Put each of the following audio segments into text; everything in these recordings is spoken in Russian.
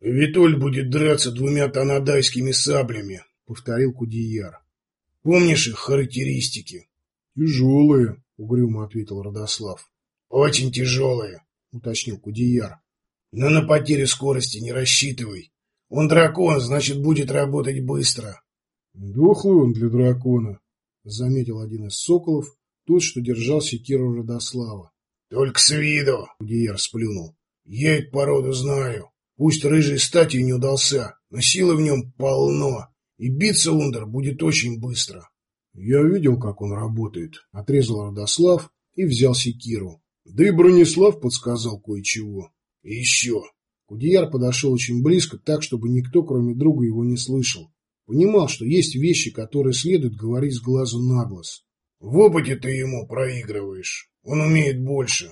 Витоль будет драться двумя танадайскими саблями, повторил Кудияр. Помнишь их характеристики? Тяжелые, угрюмо ответил Родослав. Очень тяжелые, уточнил Кудияр. Но на потерю скорости не рассчитывай. Он дракон, значит, будет работать быстро. Дохлый он для дракона, заметил один из соколов, тот, что держал секиру Родослава. Только с виду, Кудияр сплюнул. Я эту породу знаю. Пусть рыжий статью не удался, но силы в нем полно, и биться Ундер будет очень быстро. Я видел, как он работает, отрезал Родослав и взял секиру. Да и Бронислав подсказал кое-чего. И еще. Кудеяр подошел очень близко, так, чтобы никто, кроме друга, его не слышал. Понимал, что есть вещи, которые следует говорить с глазу на глаз. В опыте ты ему проигрываешь. Он умеет больше.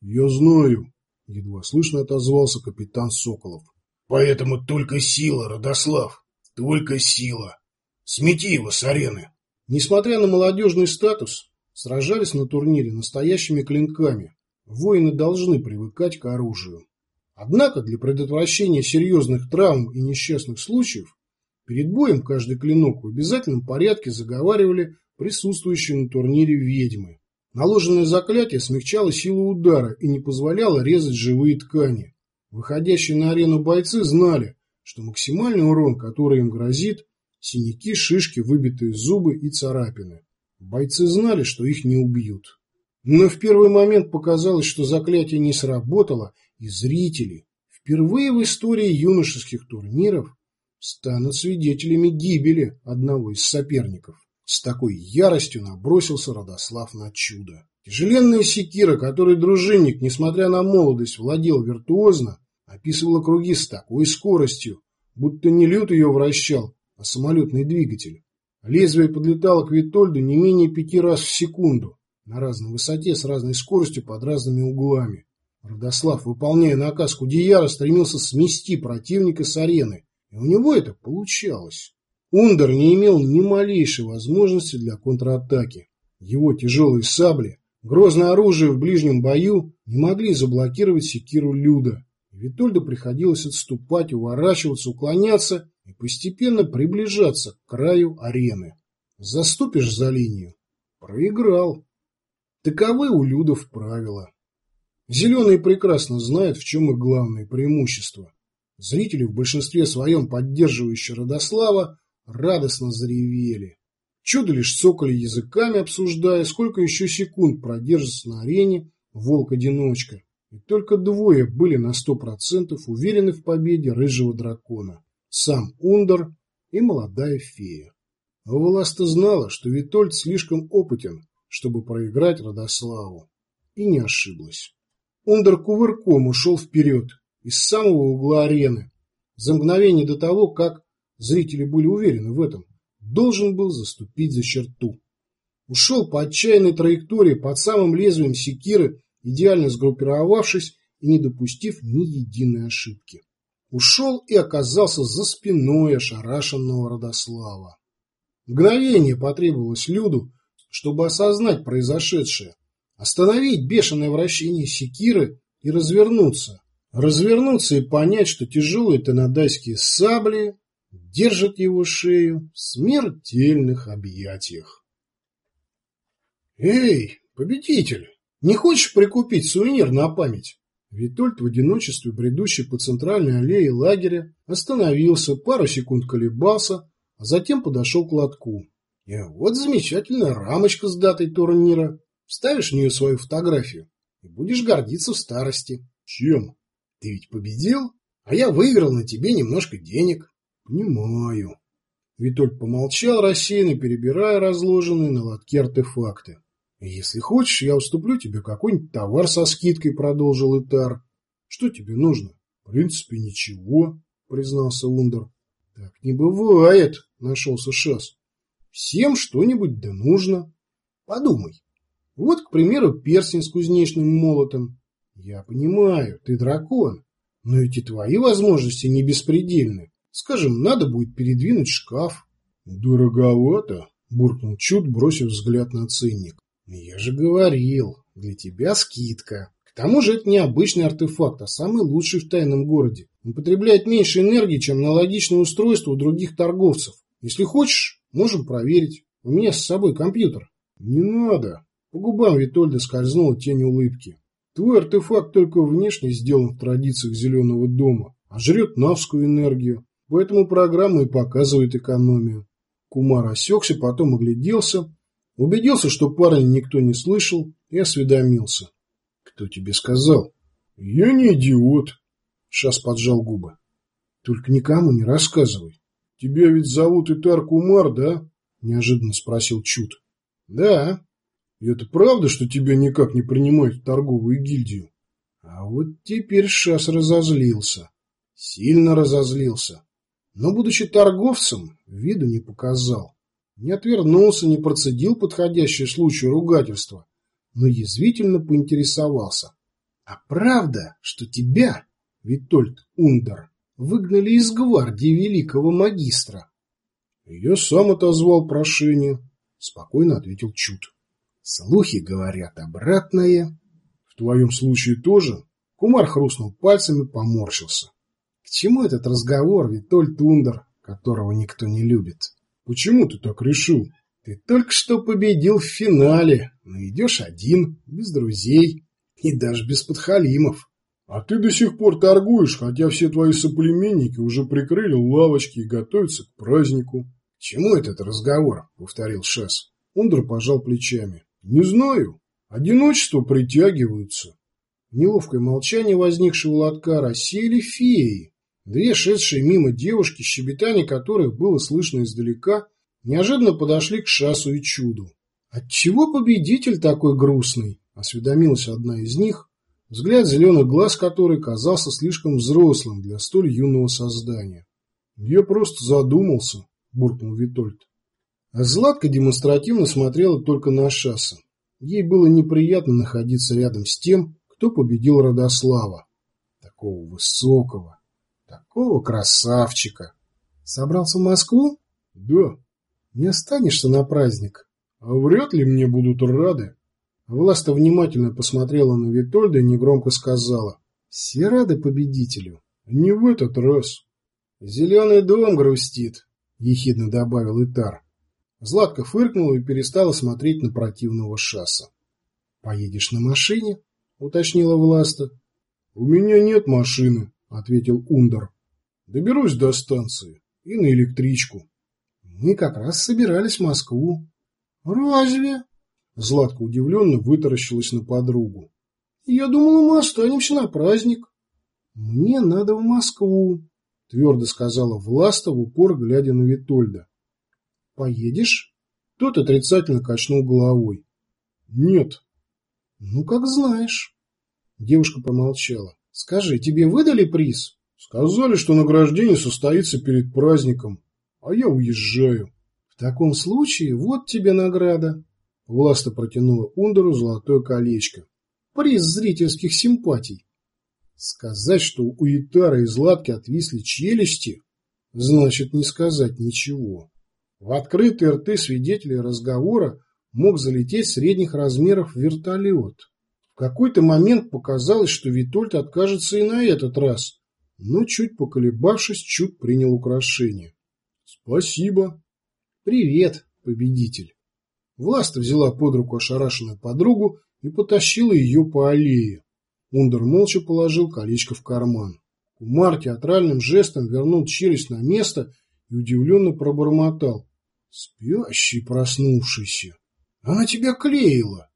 Я знаю, едва слышно отозвался капитан Соколов. Поэтому только сила, Родослав. Только сила. Смети его с арены. Несмотря на молодежный статус, сражались на турнире настоящими клинками. Воины должны привыкать к оружию. Однако для предотвращения серьезных травм и несчастных случаев перед боем каждый клинок в обязательном порядке заговаривали присутствующие на турнире ведьмы. Наложенное заклятие смягчало силу удара и не позволяло резать живые ткани. Выходящие на арену бойцы знали, что максимальный урон, который им грозит, синяки, шишки, выбитые зубы и царапины. Бойцы знали, что их не убьют. Но в первый момент показалось, что заклятие не сработало, и зрители, впервые в истории юношеских турниров, станут свидетелями гибели одного из соперников. С такой яростью набросился Родослав на чудо. Тяжеленная секира, которой дружинник, несмотря на молодость, владел виртуозно, описывала круги с такой скоростью, будто не лют ее вращал, а самолетный двигатель. Лезвие подлетало к Витольду не менее пяти раз в секунду, на разной высоте, с разной скоростью, под разными углами. Родослав, выполняя наказ Кудеяра, стремился смести противника с арены, и у него это получалось. Ундер не имел ни малейшей возможности для контратаки. Его тяжелые сабли, грозное оружие в ближнем бою не могли заблокировать секиру Люда. Витольду приходилось отступать, уворачиваться, уклоняться и постепенно приближаться к краю арены. Заступишь за линию – проиграл. Таковы у Людов правила. Зеленые прекрасно знают, в чем их главное преимущество. Зрители, в большинстве своем поддерживающие Родослава, радостно заревели. Чудо лишь цокали языками, обсуждая, сколько еще секунд продержится на арене волк-одиночка. И только двое были на сто процентов уверены в победе рыжего дракона. Сам Ундер и молодая фея. Власта знала, что Витольд слишком опытен, чтобы проиграть Родославу. И не ошиблась. Ундер кувырком ушел вперед, из самого угла арены, за мгновение до того, как, зрители были уверены в этом, должен был заступить за черту. Ушел по отчаянной траектории под самым лезвием секиры, идеально сгруппировавшись и не допустив ни единой ошибки. Ушел и оказался за спиной ошарашенного Родослава. Мгновение потребовалось Люду, чтобы осознать произошедшее, остановить бешеное вращение секиры и развернуться. Развернуться и понять, что тяжелые тонадайские сабли держат его шею в смертельных объятиях. «Эй, победитель, не хочешь прикупить сувенир на память?» Витольд в одиночестве, бредущий по центральной аллее лагеря, остановился, пару секунд колебался, а затем подошел к лотку. И вот замечательная рамочка с датой турнира. Вставишь в нее свою фотографию и будешь гордиться в старости. Чем? Ты ведь победил, а я выиграл на тебе немножко денег. Понимаю. Витольд помолчал рассеянно, перебирая разложенные на лотке артефакты. Если хочешь, я уступлю тебе какой-нибудь товар со скидкой, продолжил Итар. Что тебе нужно? В принципе, ничего, признался Ундер. Так не бывает, нашелся Шас. Всем что-нибудь да нужно. Подумай. Вот, к примеру, перстень с кузнечным молотом. Я понимаю, ты дракон, но эти твои возможности не беспредельны. Скажем, надо будет передвинуть шкаф. Дороговато, буркнул Чуд, бросив взгляд на ценник. Я же говорил, для тебя скидка. К тому же это не обычный артефакт, а самый лучший в тайном городе. Он потребляет меньше энергии, чем аналогичное устройство у других торговцев. Если хочешь, можем проверить. У меня с собой компьютер. Не надо. По губам Витольда скользнула тень улыбки. Твой артефакт только внешне сделан в традициях Зеленого дома, а жрет навскую энергию. Поэтому программа и показывает экономию. Кумар осекся, потом огляделся, убедился, что парня никто не слышал, и осведомился. «Кто тебе сказал?» «Я не идиот», — Шас поджал губы. «Только никому не рассказывай. Тебя ведь зовут Итар Кумар, да?» — неожиданно спросил Чуд. «Да». «И это правда, что тебя никак не принимают в торговую гильдию?» А вот теперь Шас разозлился. Сильно разозлился но, будучи торговцем, виду не показал. Не отвернулся, не процедил подходящий случай ругательства, но язвительно поинтересовался. — А правда, что тебя, Витольд Ундер, выгнали из гвардии великого магистра? — Я сам отозвал прошение, — спокойно ответил Чуд. — Слухи говорят обратное. — В твоем случае тоже? Кумар хрустнул пальцами, поморщился. К чему этот разговор, Витоль Тундер, которого никто не любит? Почему ты так решил? Ты только что победил в финале, но идешь один, без друзей и даже без подхалимов. А ты до сих пор торгуешь, хотя все твои соплеменники уже прикрыли лавочки и готовятся к празднику. — К чему этот разговор? — повторил Шас. Ундер пожал плечами. — Не знаю. Одиночество притягиваются. Неловкое молчание возникшего лотка рассеяли феи, Две шедшие мимо девушки, щебетание которых было слышно издалека, неожиданно подошли к шасу и чуду. «Отчего победитель такой грустный?» – осведомилась одна из них, взгляд зеленых глаз которой казался слишком взрослым для столь юного создания. «Я просто задумался», – буркнул Витольд. Златка демонстративно смотрела только на шасса. Ей было неприятно находиться рядом с тем, кто победил Родослава. Такого высокого, Такого красавчика. Собрался в Москву? Да. Не останешься на праздник? А вряд ли мне будут рады. Власта внимательно посмотрела на Витольда и негромко сказала. Все рады победителю. Не в этот раз. Зеленый дом грустит, ехидно добавил Итар. Златка фыркнула и перестала смотреть на противного шасса. «Поедешь на машине?» — уточнила Власта. «У меня нет машины», ответил Ундер. Доберусь до станции и на электричку. Мы как раз собирались в Москву. Разве? Златка удивленно вытаращилась на подругу. Я думала, мы останемся на праздник. Мне надо в Москву, твердо сказала Власта в упор, глядя на Витольда. Поедешь? Тот отрицательно качнул головой. Нет. Ну, как знаешь. Девушка помолчала. Скажи, тебе выдали приз? Сказали, что награждение состоится перед праздником, а я уезжаю. В таком случае вот тебе награда. Власта протянула Ундеру золотое колечко. Приз зрительских симпатий. Сказать, что у Итара и Златки отвисли челюсти, значит не сказать ничего. В открытые рты свидетелей разговора мог залететь средних размеров вертолет. В какой-то момент показалось, что Витольд откажется и на этот раз, но, чуть поколебавшись, чуть принял украшение. «Спасибо». «Привет, победитель». Власта взяла под руку ошарашенную подругу и потащила ее по аллее. Ундер молча положил колечко в карман. Кумар театральным жестом вернул челюсть на место и удивленно пробормотал. «Спящий проснувшийся! Она тебя клеила!»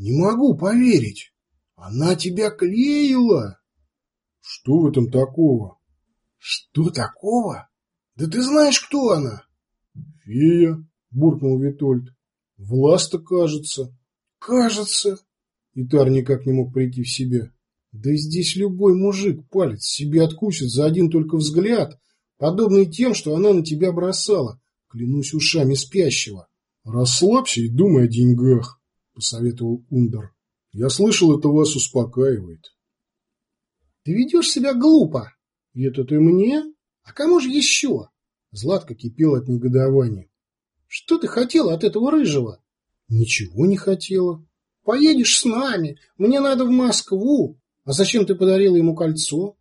Не могу поверить. Она тебя клеила. Что в этом такого? Что такого? Да ты знаешь, кто она? Фея, буркнул Витольд. Власта, кажется. Кажется. Итар никак не мог прийти в себя. Да здесь любой мужик палец себе откусит за один только взгляд, подобный тем, что она на тебя бросала, клянусь ушами спящего. Расслабься и думай о деньгах посоветовал Ундер. Я слышал, это вас успокаивает. Ты ведешь себя глупо. Это ты мне? А кому же еще? Златка кипела от негодования. Что ты хотела от этого рыжего? Ничего не хотела. Поедешь с нами. Мне надо в Москву. А зачем ты подарила ему кольцо?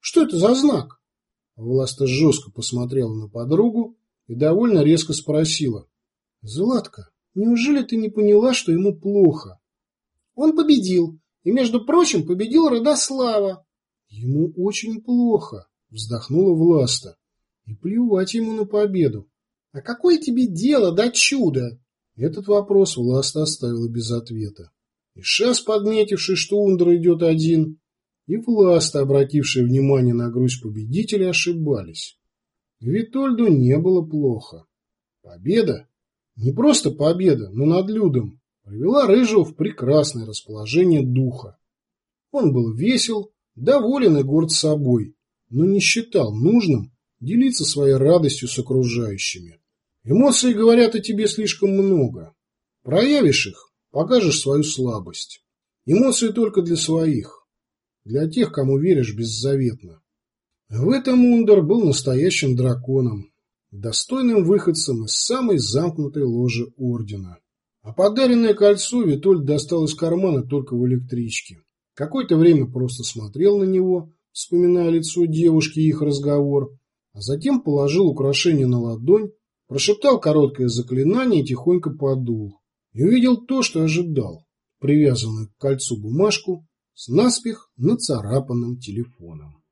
Что это за знак? Власта жестко посмотрела на подругу и довольно резко спросила. — Златка, неужели ты не поняла, что ему плохо? — Он победил, и, между прочим, победил Родослава. — Ему очень плохо, — вздохнула Власта. — И плевать ему на победу. — А какое тебе дело до чуда? Этот вопрос Власта оставила без ответа. И Шас, подметивший, что Ундер идет один, и Власта, обратившая внимание на грусть победителя, ошибались. Витольду не было плохо. Победа, не просто победа, но над Людом, привела Рыжего в прекрасное расположение духа. Он был весел, доволен и горд собой, но не считал нужным делиться своей радостью с окружающими. Эмоции говорят о тебе слишком много. Проявишь их, покажешь свою слабость. Эмоции только для своих, для тех, кому веришь беззаветно. В этом Ундер был настоящим драконом, достойным выходцем из самой замкнутой ложи Ордена. А подаренное кольцо Витольд достал из кармана только в электричке. Какое-то время просто смотрел на него, вспоминая лицо девушки и их разговор, а затем положил украшение на ладонь, прошептал короткое заклинание и тихонько подул. И увидел то, что ожидал, привязанную к кольцу бумажку с наспех нацарапанным телефоном.